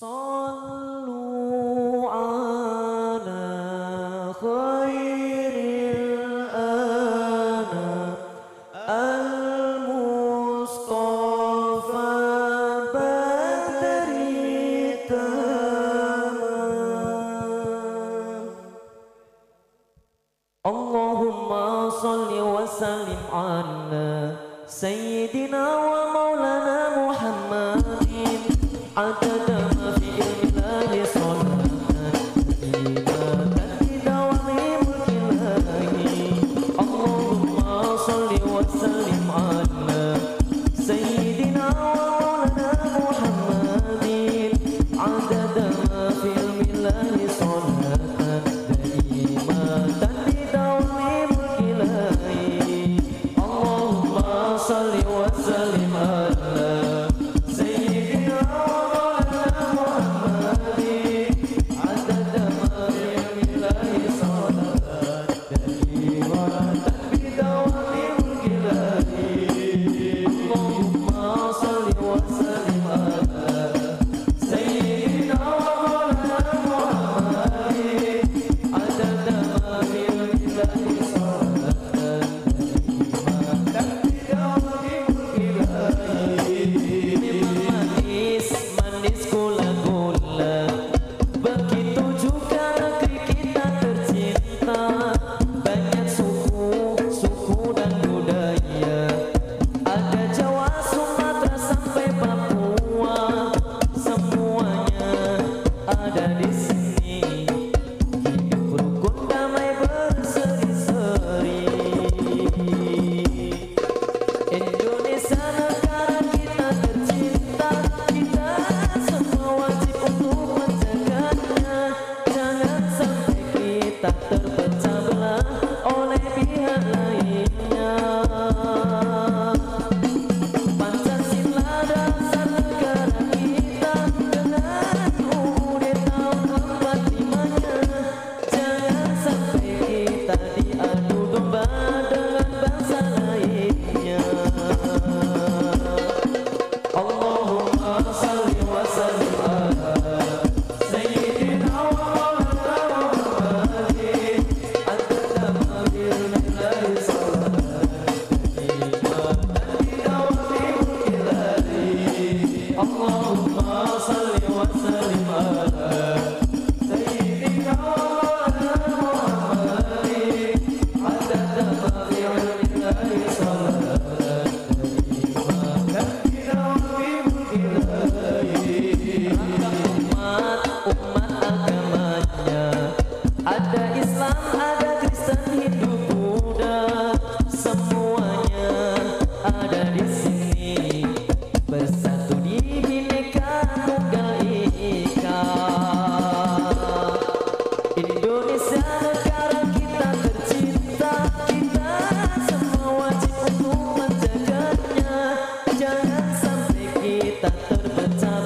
صلوا على خير المصطفى بدر اللهم صل وسلم على سيدنا ومولانا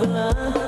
lover